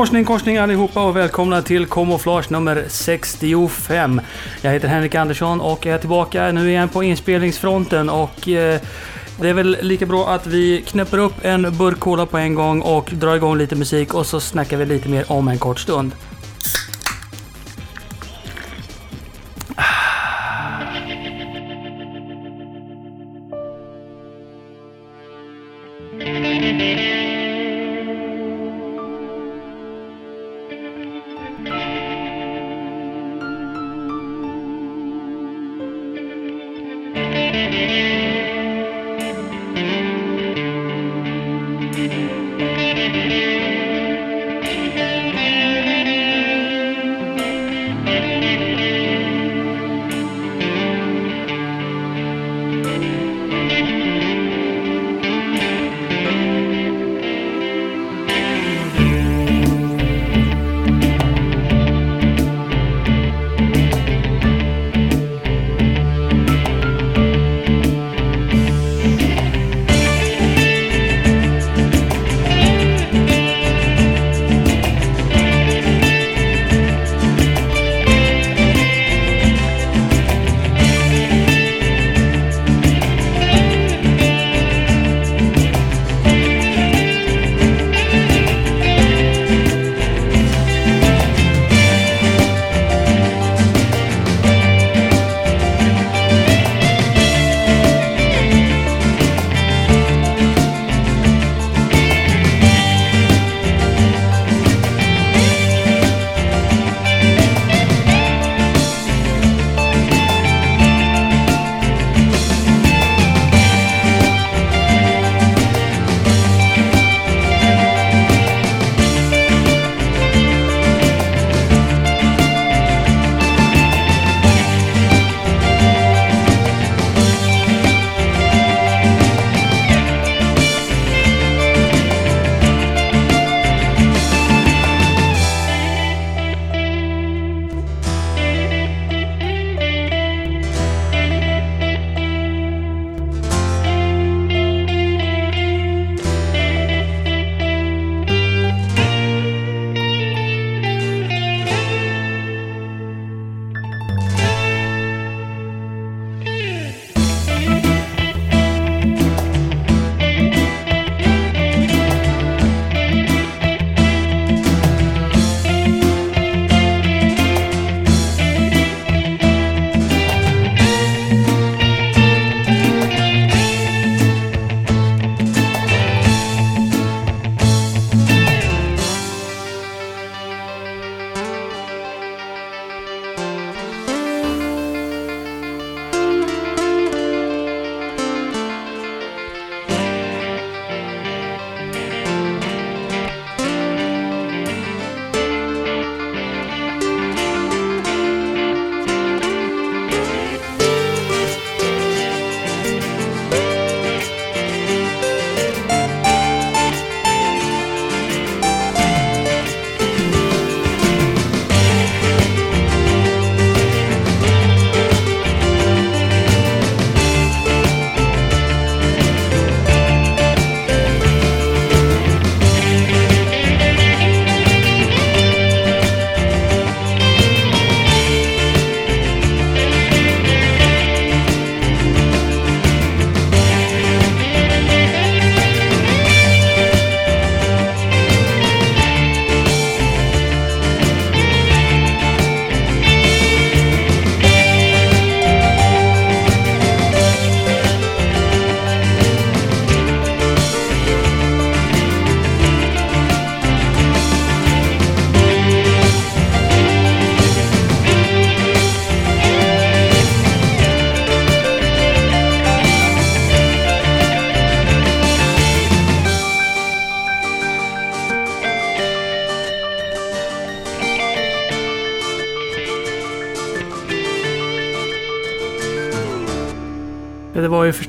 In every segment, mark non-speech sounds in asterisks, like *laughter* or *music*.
Morsning korsning allihopa och välkomna till Kamouflage nummer 65. Jag heter Henrik Andersson och är tillbaka nu igen på inspelningsfronten och eh, det är väl lika bra att vi knäpper upp en burk cola på en gång och drar igång lite musik och så snackar vi lite mer om en kort stund.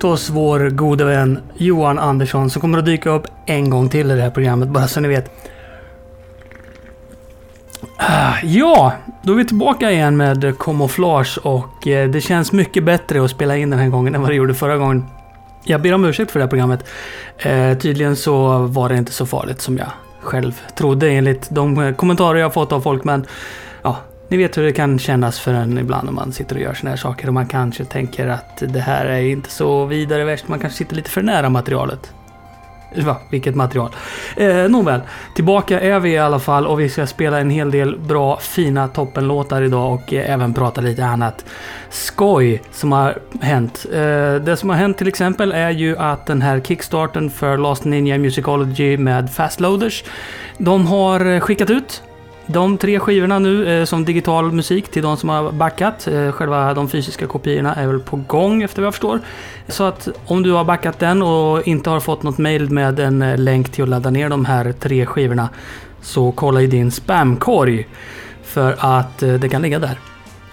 Förstås vår gode vän Johan Andersson som kommer att dyka upp en gång till i det här programmet, bara så ni vet. Ah, ja, då är vi tillbaka igen med kamouflage och eh, det känns mycket bättre att spela in den här gången än vad det gjorde förra gången. Jag ber om ursäkt för det här programmet. Eh, tydligen så var det inte så farligt som jag själv trodde enligt de kommentarer jag fått av folk. Men ja, ni vet hur det kan kännas för en ibland när man sitter och gör såna här saker och man kanske tänker att det här är inte så vidare värst. Man kanske sitter lite för nära materialet. Va, vilket material. Eh, nåväl, tillbaka är vi i alla fall och vi ska spela en hel del bra, fina toppenlåtar idag och eh, även prata lite annat skoj som har hänt. Eh, det som har hänt till exempel är ju att den här kickstarten för Last Ninja Musicology med Fastloaders, de har eh, skickat ut de tre skivorna nu eh, som digital musik till de som har backat. Eh, själva de fysiska kopiorna är väl på gång efter vad jag förstår. Så att om du har backat den och inte har fått något mail med en eh, länk till att ladda ner de här tre skivorna så kolla i din spamkorg. För att eh, det kan ligga där.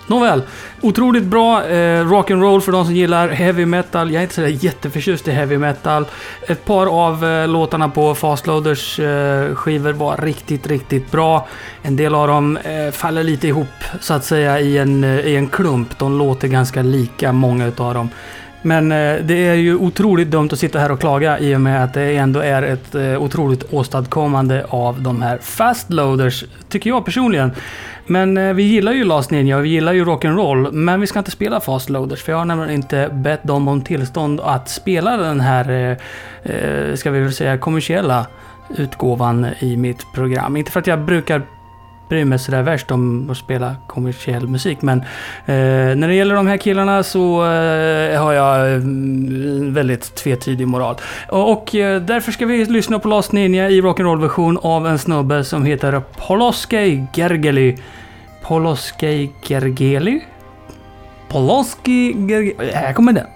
Nåväl, otroligt bra eh, rock'n'roll för de som gillar heavy metal. Jag är inte sådär jätteförtjust i heavy metal. Ett par av eh, låtarna på Fastloaders eh, skivor var riktigt, riktigt bra. En del av dem eh, faller lite ihop så att säga i en, eh, i en klump. De låter ganska lika, många utav dem. Men eh, det är ju otroligt dumt att sitta här och klaga i och med att det ändå är ett eh, otroligt åstadkommande av de här fastloaders, tycker jag personligen. Men eh, vi gillar ju Last Ninja och vi gillar ju rock'n'roll, men vi ska inte spela fastloaders för jag har nämligen inte bett dem om tillstånd att spela den här, ska vi väl säga, kommersiella utgåvan i mitt program. Inte för att jag brukar bryr mig sådär värst om att spela kommersiell musik. Men eh, när det gäller de här killarna så eh, har jag mm, väldigt tvetydig moral. Och, och eh, därför ska vi lyssna på Last Ninja i rock'n'roll version av en snubbe som heter Poloskej Gergely. Poloskej Gergely? Poloski Gergely... Här kommer den.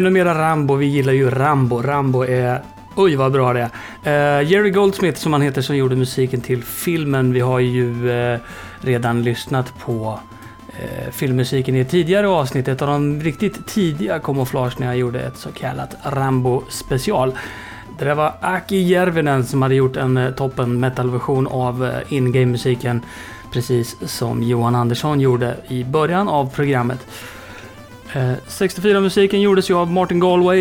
Ännu mera Rambo. Vi gillar ju Rambo. Rambo är... Oj, vad bra det är. Uh, Jerry Goldsmith, som han heter, som gjorde musiken till filmen. Vi har ju uh, redan lyssnat på uh, filmmusiken i ett tidigare avsnitt. Ett av de riktigt tidiga kamouflage när jag gjorde ett så kallat Rambo special. Det där var Aki Järvinen som hade gjort en toppen metalversion av in-game-musiken. Precis som Johan Andersson gjorde i början av programmet. Eh, 64-musiken gjordes ju av Martin Galway.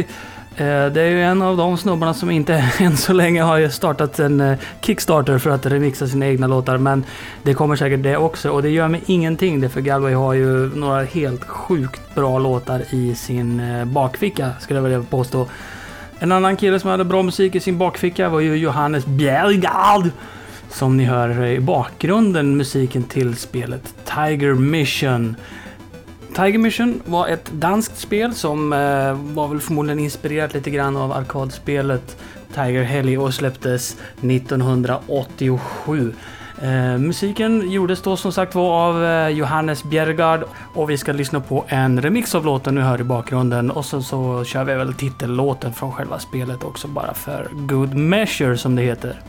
Eh, det är ju en av de snubbarna som inte *laughs* än så länge har startat en eh, Kickstarter för att remixa sina egna låtar. Men det kommer säkert det också och det gör mig ingenting det för Galway har ju några helt sjukt bra låtar i sin bakficka skulle jag vilja påstå. En annan kille som hade bra musik i sin bakficka var ju Johannes Bjergard. Som ni hör i bakgrunden musiken till spelet Tiger Mission. Tiger Mission var ett danskt spel som eh, var väl förmodligen inspirerat lite grann av arkadspelet Tiger Heli och släpptes 1987. Eh, musiken gjordes då som sagt var av eh, Johannes Bjergard och vi ska lyssna på en remix av låten nu hör i bakgrunden och sen så kör vi väl titellåten från själva spelet också bara för good measure som det heter.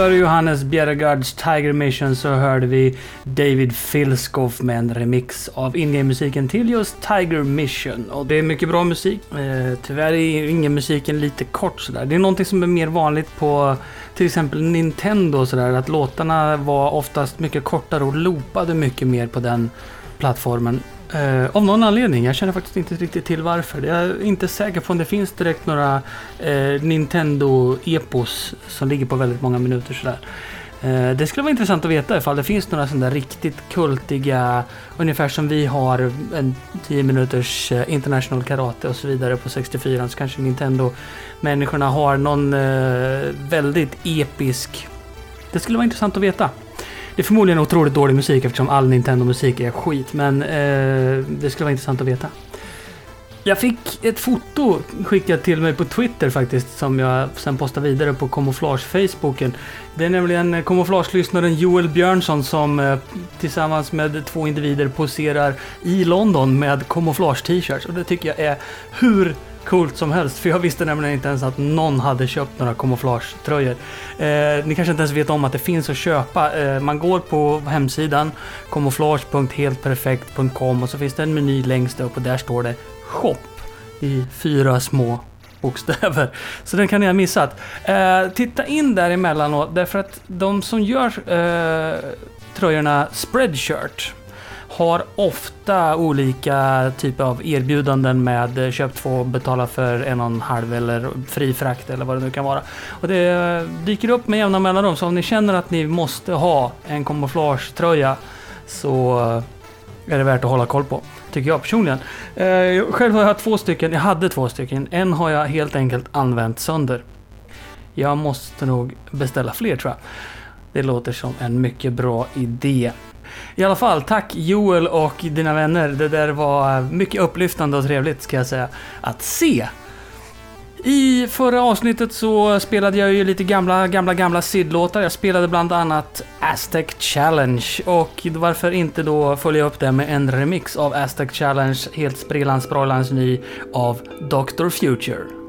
Före Johannes Bjerregaards Tiger Mission så hörde vi David Filskoff med en remix av ingame-musiken till just Tiger Mission. Och det är mycket bra musik. Eh, tyvärr är ingame-musiken lite kort sådär. Det är någonting som är mer vanligt på till exempel Nintendo sådär. Att låtarna var oftast mycket kortare och loopade mycket mer på den plattformen. Eh, av någon anledning. Jag känner faktiskt inte riktigt till varför. Jag är inte säker på om det finns direkt några eh, Nintendo-epos som ligger på väldigt många minuter sådär. Eh, det skulle vara intressant att veta ifall det finns några sådana där riktigt kultiga, ungefär som vi har en 10 minuters eh, international karate och så vidare på 64 så kanske Nintendo-människorna har någon eh, väldigt episk. Det skulle vara intressant att veta. Det är förmodligen otroligt dålig musik eftersom all Nintendo-musik är skit, men eh, det skulle vara intressant att veta. Jag fick ett foto skickat till mig på Twitter faktiskt, som jag sen postade vidare på Camouflage-Facebooken. Det är nämligen Camouflage-lyssnaren Joel Björnsson som eh, tillsammans med två individer poserar i London med Camouflage-t-shirts. Och det tycker jag är hur coolt som helst. För jag visste nämligen inte ens att någon hade köpt några kamouflagetröjor. Eh, ni kanske inte ens vet om att det finns att köpa. Eh, man går på hemsidan kamouflage.heltperfekt.com och så finns det en meny längst upp och där står det shop i fyra små bokstäver. Så den kan ni ha missat. Eh, titta in där emellanåt därför att de som gör eh, tröjorna Spreadshirt har ofta olika typer av erbjudanden med eh, köp två, betala för en och en halv eller fri frakt eller vad det nu kan vara. Och det eh, dyker upp med jämna mellanrum, så om ni känner att ni måste ha en kamouflagetröja så eh, är det värt att hålla koll på. Tycker jag personligen. Själv har jag två stycken, jag hade två stycken. En har jag helt enkelt använt sönder. Jag måste nog beställa fler tror jag. Det låter som en mycket bra idé. I alla fall, tack Joel och dina vänner. Det där var eh, mycket upplyftande och trevligt ska jag säga att se. I förra avsnittet så spelade jag ju lite gamla, gamla, gamla SID-låtar. Jag spelade bland annat Aztec Challenge och varför inte då följa upp det med en remix av Aztec Challenge, helt sprillans ny av Dr. Future.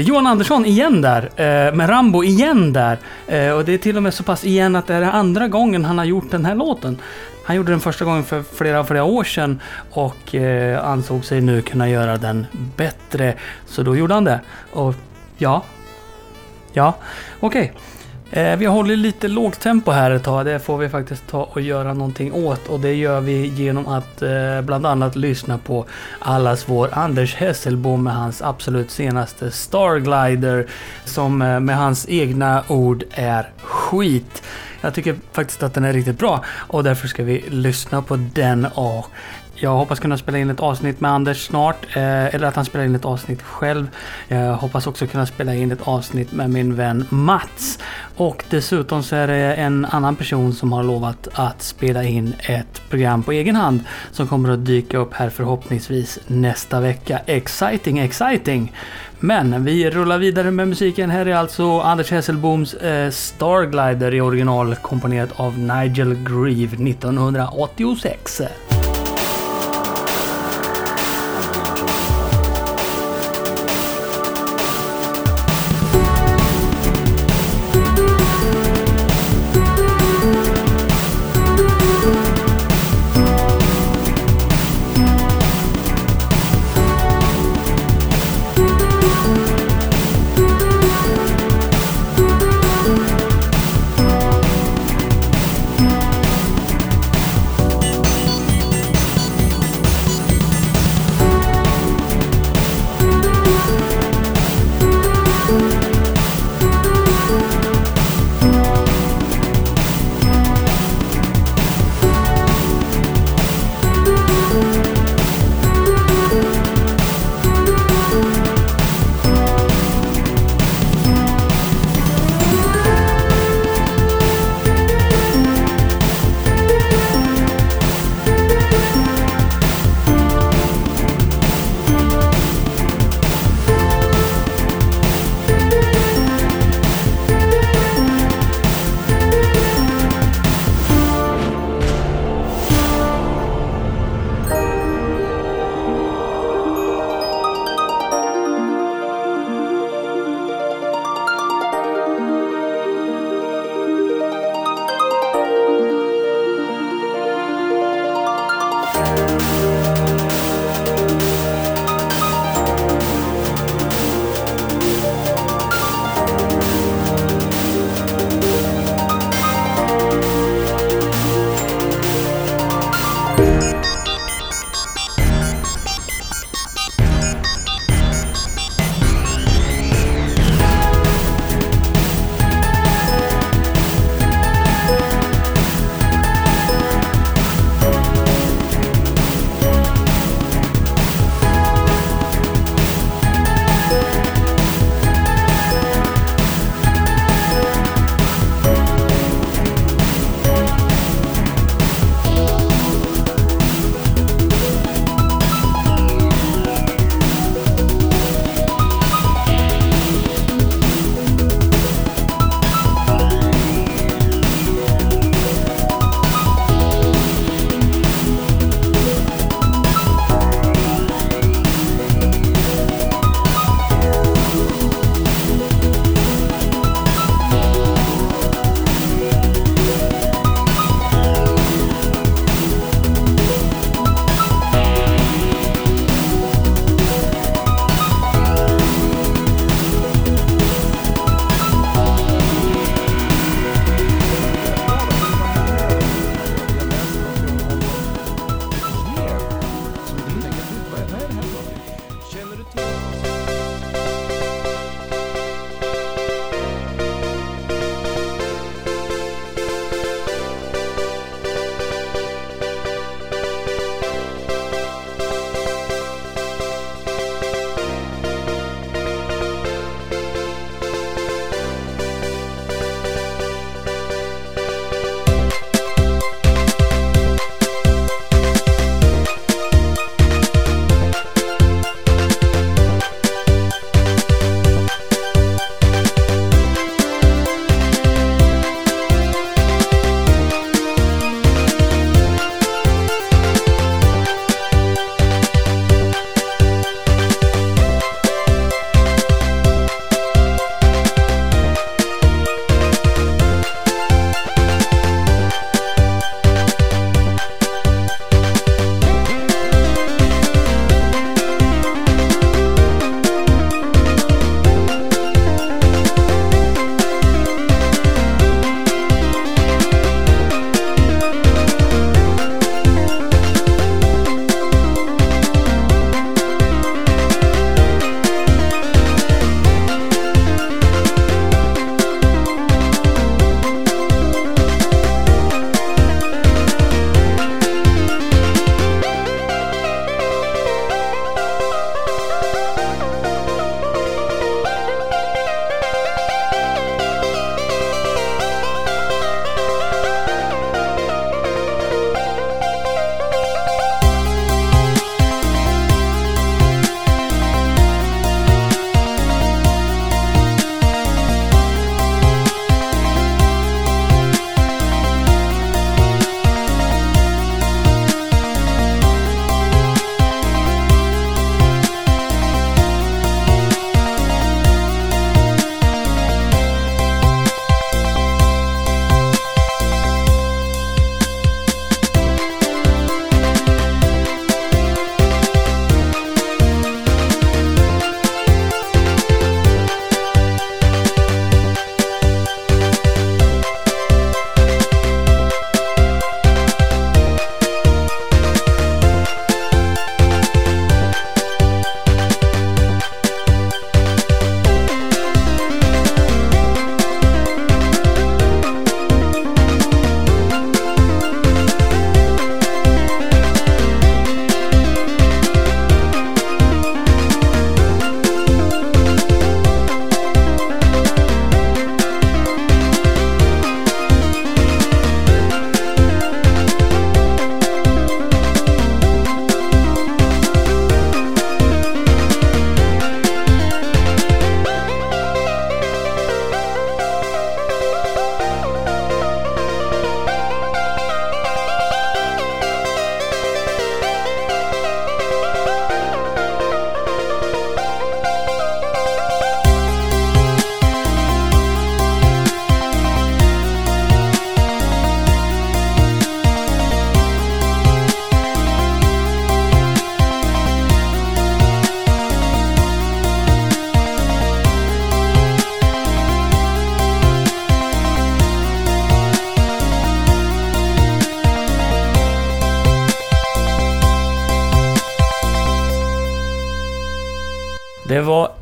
Eh, Johan Andersson igen där. Eh, med Rambo igen där. Eh, och det är till och med så pass igen att det är andra gången han har gjort den här låten. Han gjorde den första gången för flera, flera år sedan och eh, ansåg sig nu kunna göra den bättre. Så då gjorde han det. Och ja. Ja, okej. Okay. Eh, vi håller lite lågt tempo här ett tag. Det får vi faktiskt ta och göra någonting åt. Och det gör vi genom att eh, bland annat lyssna på allas vår Anders Hesselbom med hans absolut senaste Starglider. Som eh, med hans egna ord är skit. Jag tycker faktiskt att den är riktigt bra och därför ska vi lyssna på den och jag hoppas kunna spela in ett avsnitt med Anders snart, eh, eller att han spelar in ett avsnitt själv. Jag hoppas också kunna spela in ett avsnitt med min vän Mats. Och dessutom så är det en annan person som har lovat att spela in ett program på egen hand som kommer att dyka upp här förhoppningsvis nästa vecka. Exciting, exciting! Men vi rullar vidare med musiken. Här är alltså Anders Hesselboms eh, Starglider i original komponerat av Nigel Grieve 1986.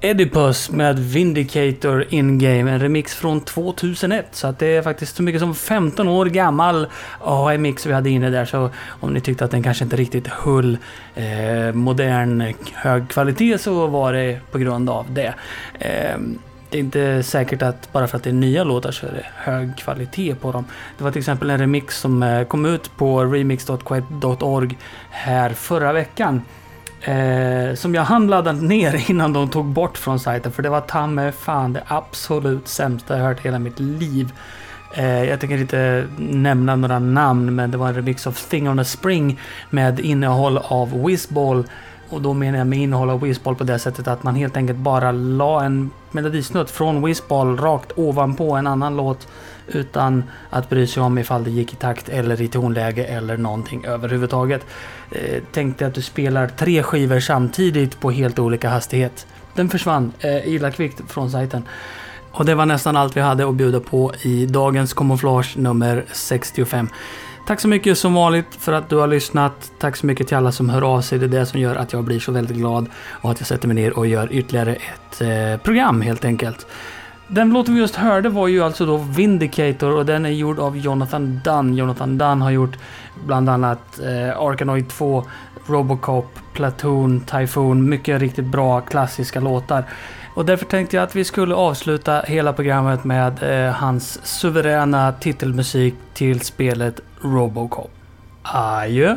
Oedipus med Vindicator In-Game, en remix från 2001. Så att det är faktiskt så mycket som 15 år gammal AMX vi hade inne där. Så om ni tyckte att den kanske inte riktigt höll eh, modern hög kvalitet så var det på grund av det. Eh, det är inte säkert att bara för att det är nya låtar så är det hög kvalitet på dem. Det var till exempel en remix som eh, kom ut på remix.quiet.org här förra veckan. Eh, som jag hann ladda ner *laughs* innan de tog bort från sajten. För det var ta mig fan det absolut sämsta jag hört i hela mitt liv. Eh, jag tänker inte nämna några namn men det var en remix av Thing on a Spring med innehåll av Whizball. Och då menar jag med innehåll av Whizball på det sättet att man helt enkelt bara la en melodisnutt från Whizball rakt ovanpå en annan låt utan att bry sig om ifall det gick i takt eller i tonläge eller någonting överhuvudtaget. Eh, tänkte att du spelar tre skivor samtidigt på helt olika hastighet. Den försvann eh, illa kvickt från sajten. Och det var nästan allt vi hade att bjuda på i dagens kamouflage nummer 65. Tack så mycket som vanligt för att du har lyssnat. Tack så mycket till alla som hör av sig. Det är det som gör att jag blir så väldigt glad och att jag sätter mig ner och gör ytterligare ett eh, program helt enkelt. Den låten vi just hörde var ju alltså då Vindicator och den är gjord av Jonathan Dunn. Jonathan Dunn har gjort bland annat eh, Arkanoid 2, Robocop, Platoon, Typhoon. Mycket riktigt bra klassiska låtar. Och därför tänkte jag att vi skulle avsluta hela programmet med eh, hans suveräna titelmusik till spelet Robocop. Adjö!